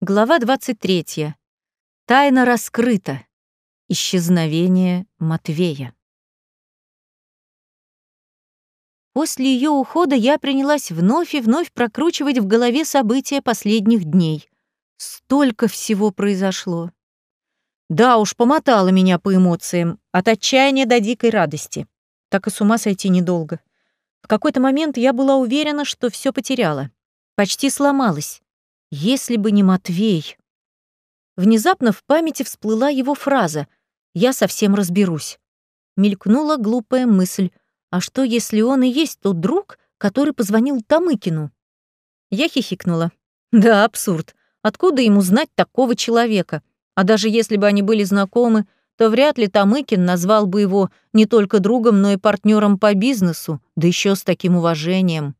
Глава 23. Тайна раскрыта. Исчезновение Матвея. После ее ухода я принялась вновь и вновь прокручивать в голове события последних дней. Столько всего произошло. Да уж, помотала меня по эмоциям, от отчаяния до дикой радости. Так и с ума сойти недолго. В какой-то момент я была уверена, что все потеряла. Почти сломалась. Если бы не Матвей. Внезапно в памяти всплыла его фраза «Я совсем разберусь». Мелькнула глупая мысль «А что, если он и есть тот друг, который позвонил Тамыкину?» Я хихикнула. Да, абсурд. Откуда ему знать такого человека? А даже если бы они были знакомы, то вряд ли Тамыкин назвал бы его не только другом, но и партнером по бизнесу, да еще с таким уважением.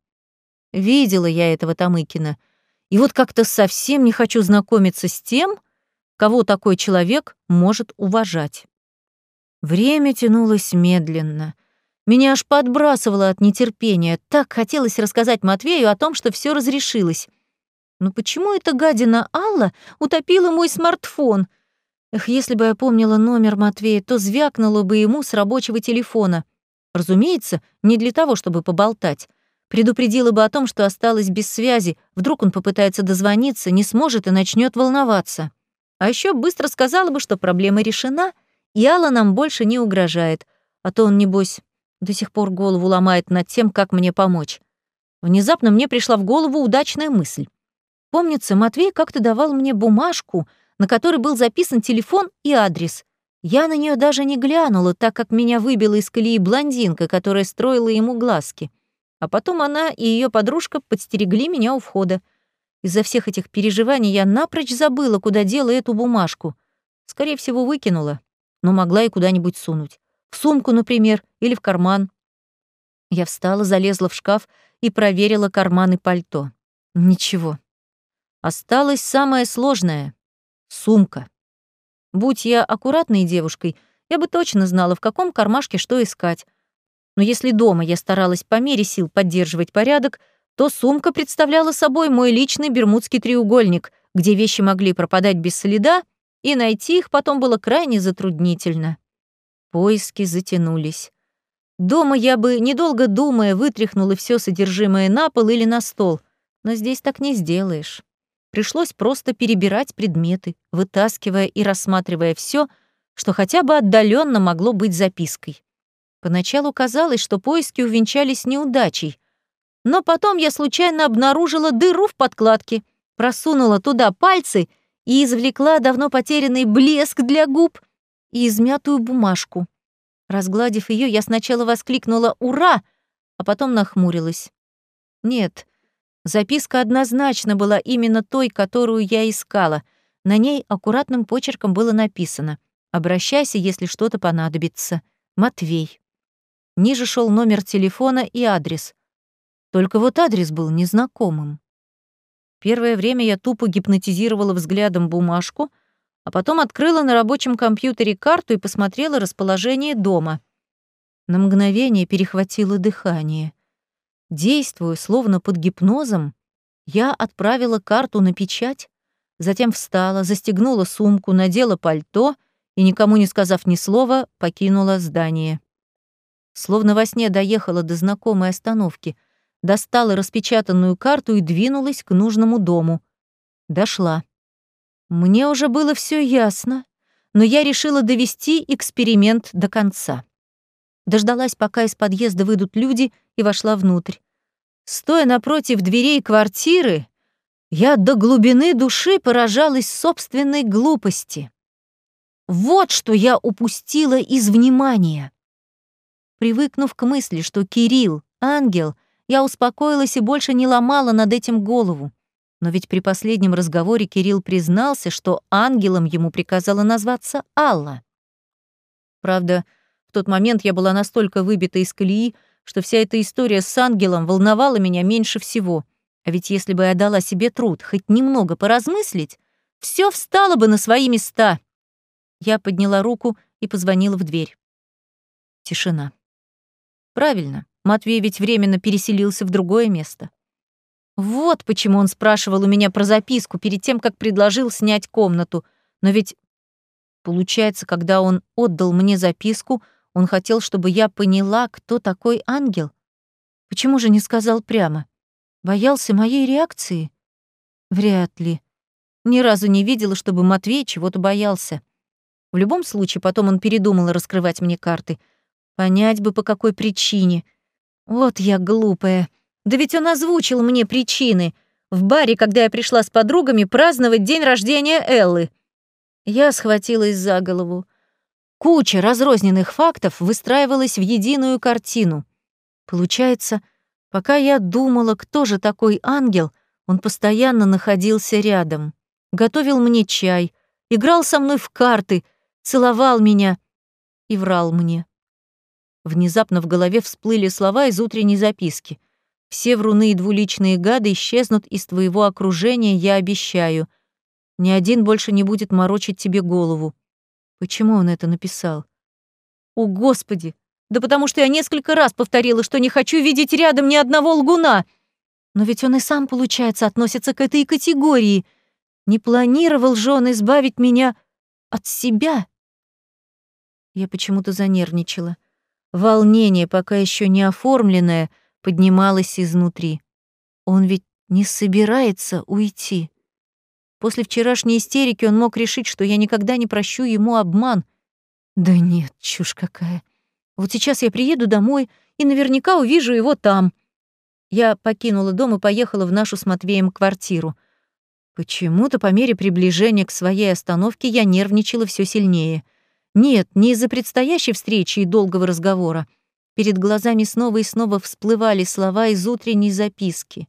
Видела я этого Тамыкина — и вот как-то совсем не хочу знакомиться с тем, кого такой человек может уважать. Время тянулось медленно. Меня аж подбрасывало от нетерпения. Так хотелось рассказать Матвею о том, что все разрешилось. Но почему эта гадина Алла утопила мой смартфон? Эх, если бы я помнила номер Матвея, то звякнула бы ему с рабочего телефона. Разумеется, не для того, чтобы поболтать, Предупредила бы о том, что осталась без связи, вдруг он попытается дозвониться, не сможет и начнет волноваться. А еще быстро сказала бы, что проблема решена, и Алла нам больше не угрожает, а то он, небось, до сих пор голову ломает над тем, как мне помочь. Внезапно мне пришла в голову удачная мысль. Помнится, Матвей как-то давал мне бумажку, на которой был записан телефон и адрес. Я на нее даже не глянула, так как меня выбила из колеи блондинка, которая строила ему глазки. А потом она и ее подружка подстерегли меня у входа. Из-за всех этих переживаний я напрочь забыла, куда дела эту бумажку. Скорее всего, выкинула, но могла и куда-нибудь сунуть. В сумку, например, или в карман. Я встала, залезла в шкаф и проверила карманы пальто. Ничего. Осталось самое сложное — сумка. Будь я аккуратной девушкой, я бы точно знала, в каком кармашке что искать, но если дома я старалась по мере сил поддерживать порядок, то сумка представляла собой мой личный бермудский треугольник, где вещи могли пропадать без следа, и найти их потом было крайне затруднительно. Поиски затянулись. Дома я бы, недолго думая, вытряхнула все содержимое на пол или на стол, но здесь так не сделаешь. Пришлось просто перебирать предметы, вытаскивая и рассматривая все, что хотя бы отдаленно могло быть запиской. Поначалу казалось, что поиски увенчались неудачей, но потом я случайно обнаружила дыру в подкладке, просунула туда пальцы и извлекла давно потерянный блеск для губ и измятую бумажку. Разгладив ее, я сначала воскликнула «Ура!», а потом нахмурилась. Нет, записка однозначно была именно той, которую я искала. На ней аккуратным почерком было написано «Обращайся, если что-то понадобится. Матвей». Ниже шел номер телефона и адрес. Только вот адрес был незнакомым. Первое время я тупо гипнотизировала взглядом бумажку, а потом открыла на рабочем компьютере карту и посмотрела расположение дома. На мгновение перехватило дыхание. Действуя словно под гипнозом, я отправила карту на печать, затем встала, застегнула сумку, надела пальто и, никому не сказав ни слова, покинула здание. Словно во сне доехала до знакомой остановки, достала распечатанную карту и двинулась к нужному дому. Дошла. Мне уже было все ясно, но я решила довести эксперимент до конца. Дождалась, пока из подъезда выйдут люди, и вошла внутрь. Стоя напротив дверей квартиры, я до глубины души поражалась собственной глупости. Вот что я упустила из внимания. Привыкнув к мысли, что Кирилл — ангел, я успокоилась и больше не ломала над этим голову. Но ведь при последнем разговоре Кирилл признался, что ангелом ему приказала назваться Алла. Правда, в тот момент я была настолько выбита из колеи, что вся эта история с ангелом волновала меня меньше всего. А ведь если бы я дала себе труд хоть немного поразмыслить, все встало бы на свои места. Я подняла руку и позвонила в дверь. Тишина. Правильно, Матвей ведь временно переселился в другое место. Вот почему он спрашивал у меня про записку перед тем, как предложил снять комнату. Но ведь, получается, когда он отдал мне записку, он хотел, чтобы я поняла, кто такой ангел. Почему же не сказал прямо? Боялся моей реакции? Вряд ли. Ни разу не видела, чтобы Матвей чего-то боялся. В любом случае, потом он передумал раскрывать мне карты. Понять бы, по какой причине. Вот я глупая. Да ведь он озвучил мне причины. В баре, когда я пришла с подругами праздновать день рождения Эллы. Я схватилась за голову. Куча разрозненных фактов выстраивалась в единую картину. Получается, пока я думала, кто же такой ангел, он постоянно находился рядом. Готовил мне чай, играл со мной в карты, целовал меня и врал мне. Внезапно в голове всплыли слова из утренней записки. «Все вруны и двуличные гады исчезнут из твоего окружения, я обещаю. Ни один больше не будет морочить тебе голову». Почему он это написал? О, Господи! Да потому что я несколько раз повторила, что не хочу видеть рядом ни одного лгуна. Но ведь он и сам, получается, относится к этой категории. Не планировал же он избавить меня от себя. Я почему-то занервничала. Волнение, пока еще не оформленное, поднималось изнутри. Он ведь не собирается уйти. После вчерашней истерики он мог решить, что я никогда не прощу ему обман. Да нет, чушь какая. Вот сейчас я приеду домой и наверняка увижу его там. Я покинула дом и поехала в нашу с Матвеем квартиру. Почему-то по мере приближения к своей остановке я нервничала все сильнее. Нет, не из-за предстоящей встречи и долгого разговора. Перед глазами снова и снова всплывали слова из утренней записки.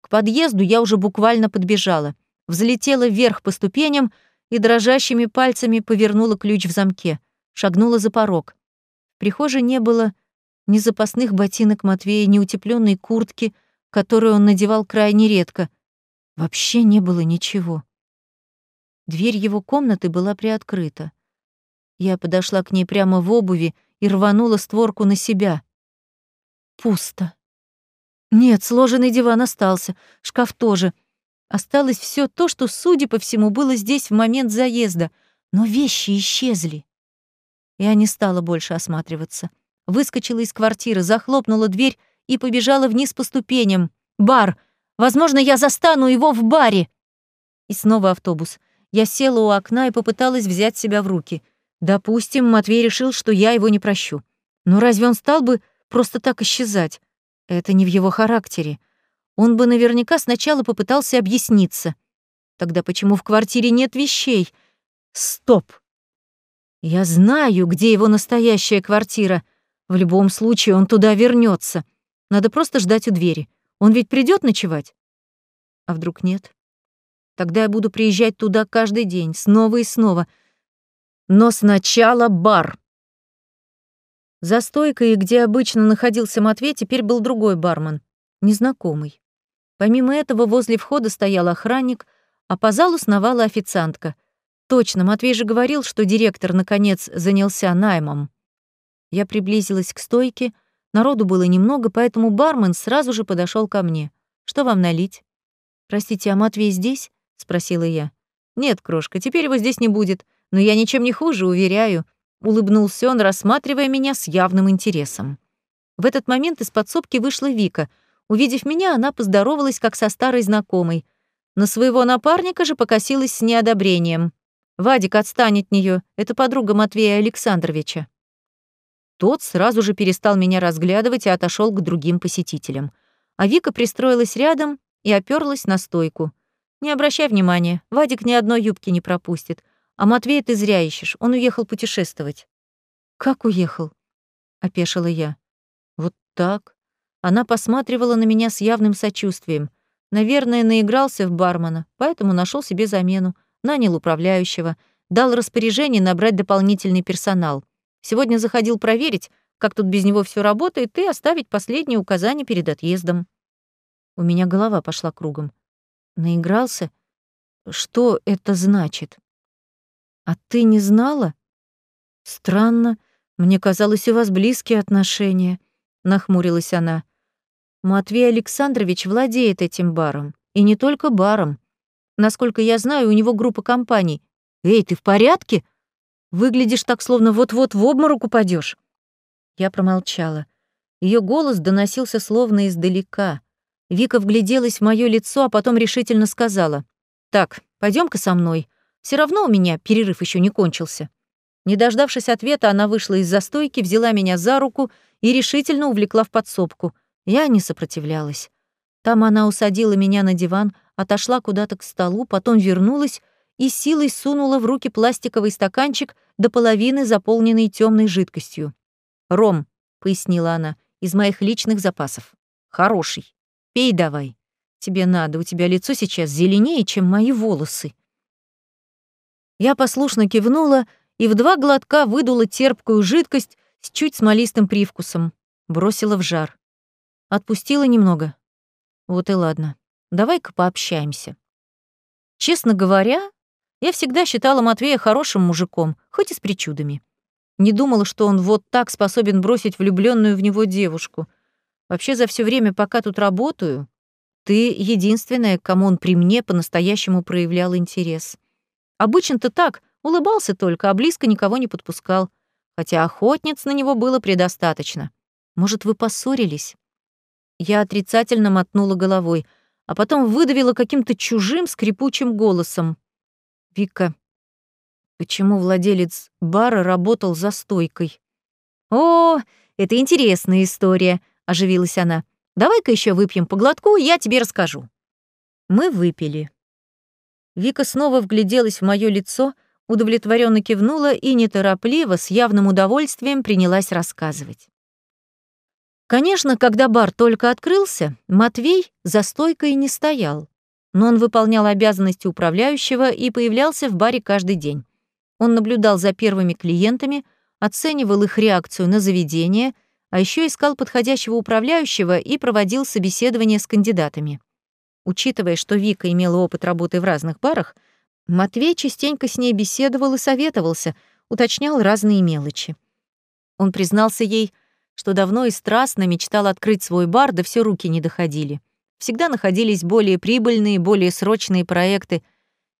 К подъезду я уже буквально подбежала. Взлетела вверх по ступеням и дрожащими пальцами повернула ключ в замке. Шагнула за порог прихожей не было ни запасных ботинок Матвея, ни утепленной куртки, которую он надевал крайне редко. Вообще не было ничего. Дверь его комнаты была приоткрыта. Я подошла к ней прямо в обуви и рванула створку на себя. Пусто. Нет, сложенный диван остался, шкаф тоже. Осталось все то, что, судя по всему, было здесь в момент заезда, но вещи исчезли. Я не стала больше осматриваться. Выскочила из квартиры, захлопнула дверь и побежала вниз по ступеням. Бар! Возможно, я застану его в баре! И снова автобус. Я села у окна и попыталась взять себя в руки. Допустим, Матвей решил, что я его не прощу. Но разве он стал бы просто так исчезать? Это не в его характере. Он бы наверняка сначала попытался объясниться. Тогда почему в квартире нет вещей? Стоп! Я знаю, где его настоящая квартира. В любом случае он туда вернется. Надо просто ждать у двери. Он ведь придет ночевать? А вдруг нет? Тогда я буду приезжать туда каждый день, снова и снова. Но сначала бар. За стойкой, где обычно находился Матвей, теперь был другой бармен, незнакомый. Помимо этого, возле входа стоял охранник, а по залу сновала официантка — Точно, Матвей же говорил, что директор, наконец, занялся наймом. Я приблизилась к стойке, народу было немного, поэтому бармен сразу же подошел ко мне. «Что вам налить?» «Простите, а Матвей здесь?» — спросила я. «Нет, крошка, теперь его здесь не будет, но я ничем не хуже, уверяю», — улыбнулся он, рассматривая меня с явным интересом. В этот момент из подсобки вышла Вика. Увидев меня, она поздоровалась как со старой знакомой. На своего напарника же покосилась с неодобрением. Вадик, отстань от нее, это подруга Матвея Александровича. Тот сразу же перестал меня разглядывать и отошел к другим посетителям. А Вика пристроилась рядом и оперлась на стойку. Не обращай внимания, Вадик ни одной юбки не пропустит. А Матвея ты зря ищешь, он уехал путешествовать. Как уехал? опешила я. Вот так. Она посматривала на меня с явным сочувствием. Наверное, наигрался в бармена, поэтому нашел себе замену нанял управляющего, дал распоряжение набрать дополнительный персонал. Сегодня заходил проверить, как тут без него все работает, и оставить последние указания перед отъездом. У меня голова пошла кругом. Наигрался? Что это значит? А ты не знала? Странно. Мне казалось, у вас близкие отношения, нахмурилась она. Матвей Александрович владеет этим баром. И не только баром. Насколько я знаю, у него группа компаний. Эй, ты в порядке? Выглядишь так, словно вот-вот в обморок упадешь. Я промолчала. Ее голос доносился словно издалека. Вика вгляделась в мое лицо, а потом решительно сказала. «Так, пойдем ка со мной. Все равно у меня перерыв еще не кончился». Не дождавшись ответа, она вышла из застойки, взяла меня за руку и решительно увлекла в подсобку. Я не сопротивлялась. Там она усадила меня на диван, отошла куда-то к столу, потом вернулась и силой сунула в руки пластиковый стаканчик до половины, заполненный темной жидкостью. «Ром», — пояснила она, — «из моих личных запасов. Хороший. Пей давай. Тебе надо, у тебя лицо сейчас зеленее, чем мои волосы». Я послушно кивнула и в два глотка выдула терпкую жидкость с чуть смолистым привкусом. Бросила в жар. Отпустила немного. Вот и ладно. Давай-ка пообщаемся. Честно говоря, я всегда считала Матвея хорошим мужиком, хоть и с причудами. Не думала, что он вот так способен бросить влюбленную в него девушку. Вообще, за все время, пока тут работаю, ты единственная, кому он при мне по-настоящему проявлял интерес. Обычно-то так, улыбался только, а близко никого не подпускал. Хотя охотниц на него было предостаточно. Может, вы поссорились? Я отрицательно мотнула головой, а потом выдавила каким-то чужим скрипучим голосом. «Вика, почему владелец бара работал за стойкой?» «О, это интересная история», — оживилась она. «Давай-ка еще выпьем по глотку, я тебе расскажу». Мы выпили. Вика снова вгляделась в мое лицо, удовлетворенно кивнула и неторопливо, с явным удовольствием принялась рассказывать. Конечно, когда бар только открылся, Матвей за стойкой не стоял, но он выполнял обязанности управляющего и появлялся в баре каждый день. Он наблюдал за первыми клиентами, оценивал их реакцию на заведение, а еще искал подходящего управляющего и проводил собеседования с кандидатами. Учитывая, что Вика имела опыт работы в разных барах, Матвей частенько с ней беседовал и советовался, уточнял разные мелочи. Он признался ей, что давно и страстно мечтал открыть свой бар, да все руки не доходили. Всегда находились более прибыльные, более срочные проекты.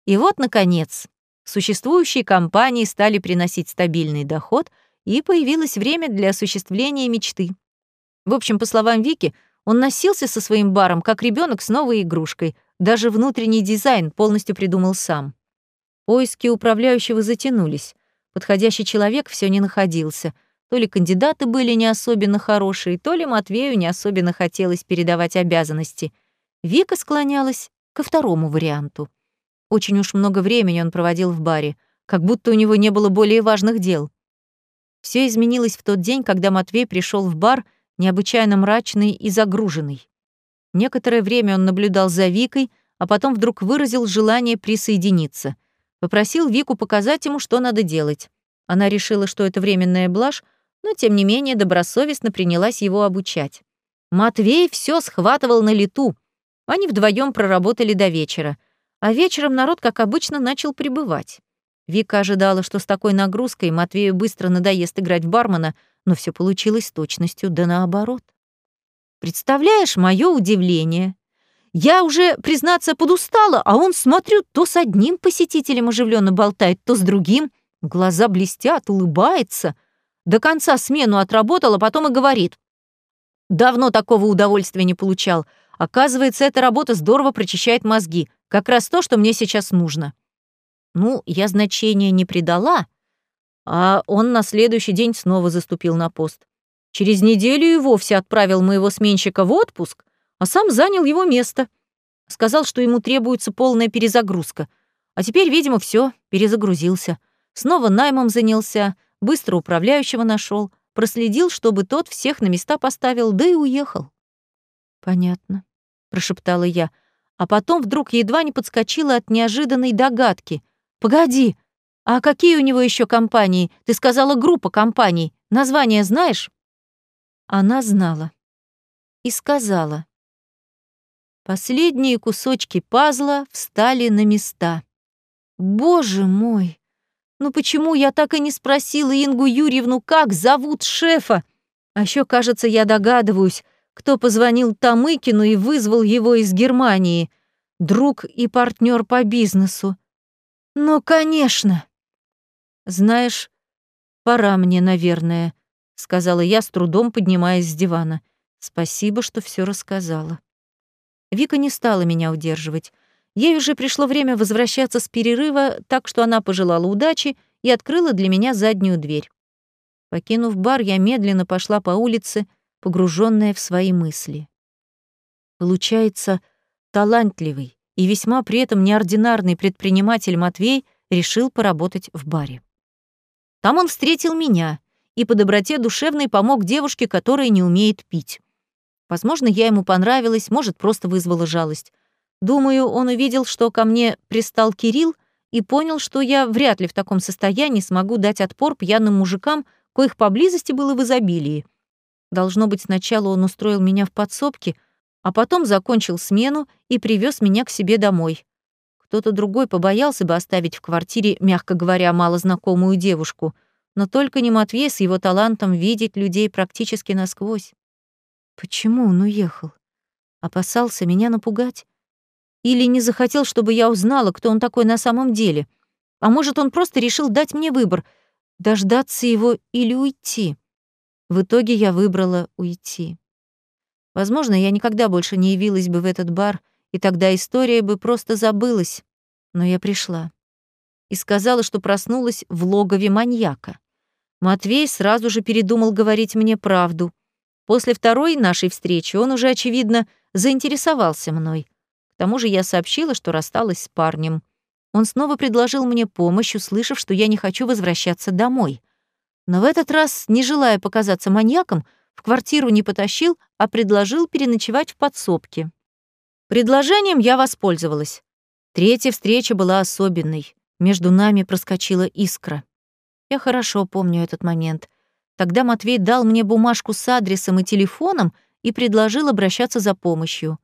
И вот, наконец, существующие компании стали приносить стабильный доход, и появилось время для осуществления мечты. В общем, по словам Вики, он носился со своим баром, как ребенок с новой игрушкой. Даже внутренний дизайн полностью придумал сам. Поиски управляющего затянулись. Подходящий человек все не находился. То ли кандидаты были не особенно хорошие, то ли Матвею не особенно хотелось передавать обязанности. Вика склонялась ко второму варианту. Очень уж много времени он проводил в баре, как будто у него не было более важных дел. Все изменилось в тот день, когда Матвей пришел в бар — необычайно мрачный и загруженный. Некоторое время он наблюдал за Викой, а потом вдруг выразил желание присоединиться. Попросил Вику показать ему, что надо делать. Она решила, что это временная блажь, но тем не менее добросовестно принялась его обучать. Матвей все схватывал на лету. Они вдвоем проработали до вечера. А вечером народ, как обычно, начал прибывать. Вика ожидала, что с такой нагрузкой Матвею быстро надоест играть в бармена — но все получилось точностью да наоборот. Представляешь мое удивление? Я уже, признаться, подустала, а он, смотрю, то с одним посетителем оживленно болтает, то с другим. Глаза блестят, улыбается. До конца смену отработал, а потом и говорит. Давно такого удовольствия не получал. Оказывается, эта работа здорово прочищает мозги. Как раз то, что мне сейчас нужно. Ну, я значения не придала, а он на следующий день снова заступил на пост. Через неделю и вовсе отправил моего сменщика в отпуск, а сам занял его место. Сказал, что ему требуется полная перезагрузка. А теперь, видимо, все, перезагрузился. Снова наймом занялся, быстро управляющего нашел, проследил, чтобы тот всех на места поставил, да и уехал. «Понятно», — прошептала я, а потом вдруг едва не подскочила от неожиданной догадки. «Погоди, «А какие у него еще компании? Ты сказала группа компаний. Название знаешь?» Она знала. И сказала. Последние кусочки пазла встали на места. «Боже мой! Ну почему я так и не спросила Ингу Юрьевну, как зовут шефа? А еще, кажется, я догадываюсь, кто позвонил Тамыкину и вызвал его из Германии. Друг и партнер по бизнесу. Ну, конечно. Знаешь, пора мне, наверное, сказала я, с трудом поднимаясь с дивана. Спасибо, что все рассказала. Вика не стала меня удерживать. Ей уже пришло время возвращаться с перерыва, так что она пожелала удачи и открыла для меня заднюю дверь. Покинув бар, я медленно пошла по улице, погруженная в свои мысли. Получается, талантливый и весьма при этом неординарный предприниматель Матвей решил поработать в баре. Там он встретил меня и по доброте душевной помог девушке, которая не умеет пить. Возможно, я ему понравилась, может, просто вызвала жалость. Думаю, он увидел, что ко мне пристал Кирилл, и понял, что я вряд ли в таком состоянии смогу дать отпор пьяным мужикам, коих поблизости было в изобилии. Должно быть, сначала он устроил меня в подсобке, а потом закончил смену и привез меня к себе домой. Кто-то другой побоялся бы оставить в квартире, мягко говоря, малознакомую девушку, но только не Матвей с его талантом видеть людей практически насквозь. Почему он уехал? Опасался меня напугать? Или не захотел, чтобы я узнала, кто он такой на самом деле? А может, он просто решил дать мне выбор — дождаться его или уйти? В итоге я выбрала уйти. Возможно, я никогда больше не явилась бы в этот бар, и тогда история бы просто забылась. Но я пришла. И сказала, что проснулась в логове маньяка. Матвей сразу же передумал говорить мне правду. После второй нашей встречи он уже, очевидно, заинтересовался мной тому же я сообщила, что рассталась с парнем. Он снова предложил мне помощь, услышав, что я не хочу возвращаться домой. Но в этот раз, не желая показаться маньяком, в квартиру не потащил, а предложил переночевать в подсобке. Предложением я воспользовалась. Третья встреча была особенной. Между нами проскочила искра. Я хорошо помню этот момент. Тогда Матвей дал мне бумажку с адресом и телефоном и предложил обращаться за помощью.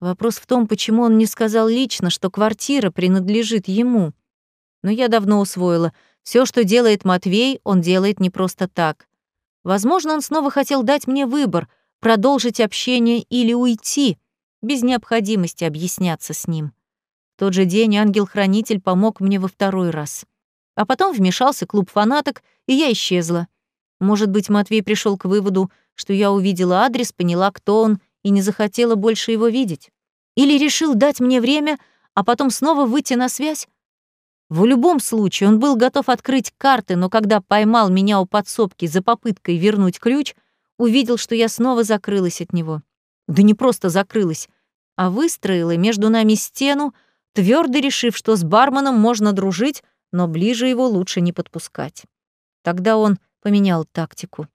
Вопрос в том, почему он не сказал лично, что квартира принадлежит ему. Но я давно усвоила. Все, что делает Матвей, он делает не просто так. Возможно, он снова хотел дать мне выбор — продолжить общение или уйти, без необходимости объясняться с ним. В тот же день ангел-хранитель помог мне во второй раз. А потом вмешался клуб фанаток, и я исчезла. Может быть, Матвей пришел к выводу, что я увидела адрес, поняла, кто он, и не захотела больше его видеть? Или решил дать мне время, а потом снова выйти на связь? В любом случае, он был готов открыть карты, но когда поймал меня у подсобки за попыткой вернуть ключ, увидел, что я снова закрылась от него. Да не просто закрылась, а выстроила между нами стену, твердо решив, что с барменом можно дружить, но ближе его лучше не подпускать. Тогда он поменял тактику.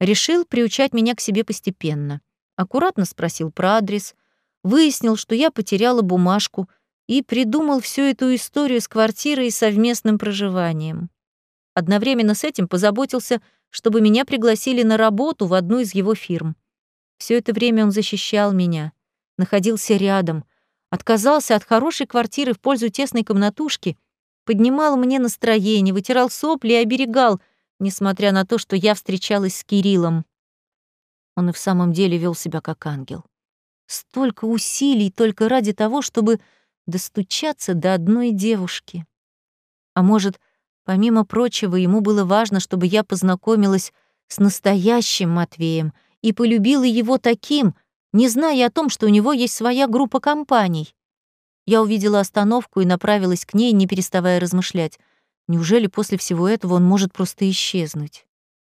Решил приучать меня к себе постепенно аккуратно спросил про адрес, выяснил, что я потеряла бумажку и придумал всю эту историю с квартирой и совместным проживанием. Одновременно с этим позаботился, чтобы меня пригласили на работу в одну из его фирм. Все это время он защищал меня, находился рядом, отказался от хорошей квартиры в пользу тесной комнатушки, поднимал мне настроение, вытирал сопли и оберегал, несмотря на то, что я встречалась с Кириллом. Он и в самом деле вел себя как ангел. Столько усилий только ради того, чтобы достучаться до одной девушки. А может, помимо прочего, ему было важно, чтобы я познакомилась с настоящим Матвеем и полюбила его таким, не зная о том, что у него есть своя группа компаний. Я увидела остановку и направилась к ней, не переставая размышлять. Неужели после всего этого он может просто исчезнуть?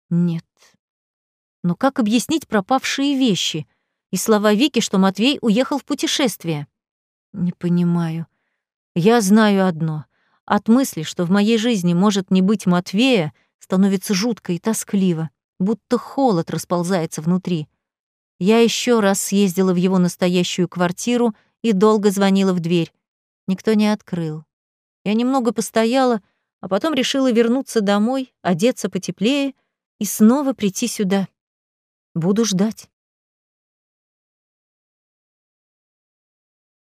Нет, но как объяснить пропавшие вещи и слова Вики, что Матвей уехал в путешествие? Не понимаю. Я знаю одно. От мысли, что в моей жизни может не быть Матвея, становится жутко и тоскливо, будто холод расползается внутри. Я еще раз съездила в его настоящую квартиру и долго звонила в дверь. Никто не открыл. Я немного постояла, а потом решила вернуться домой, одеться потеплее и снова прийти сюда. Буду ждать.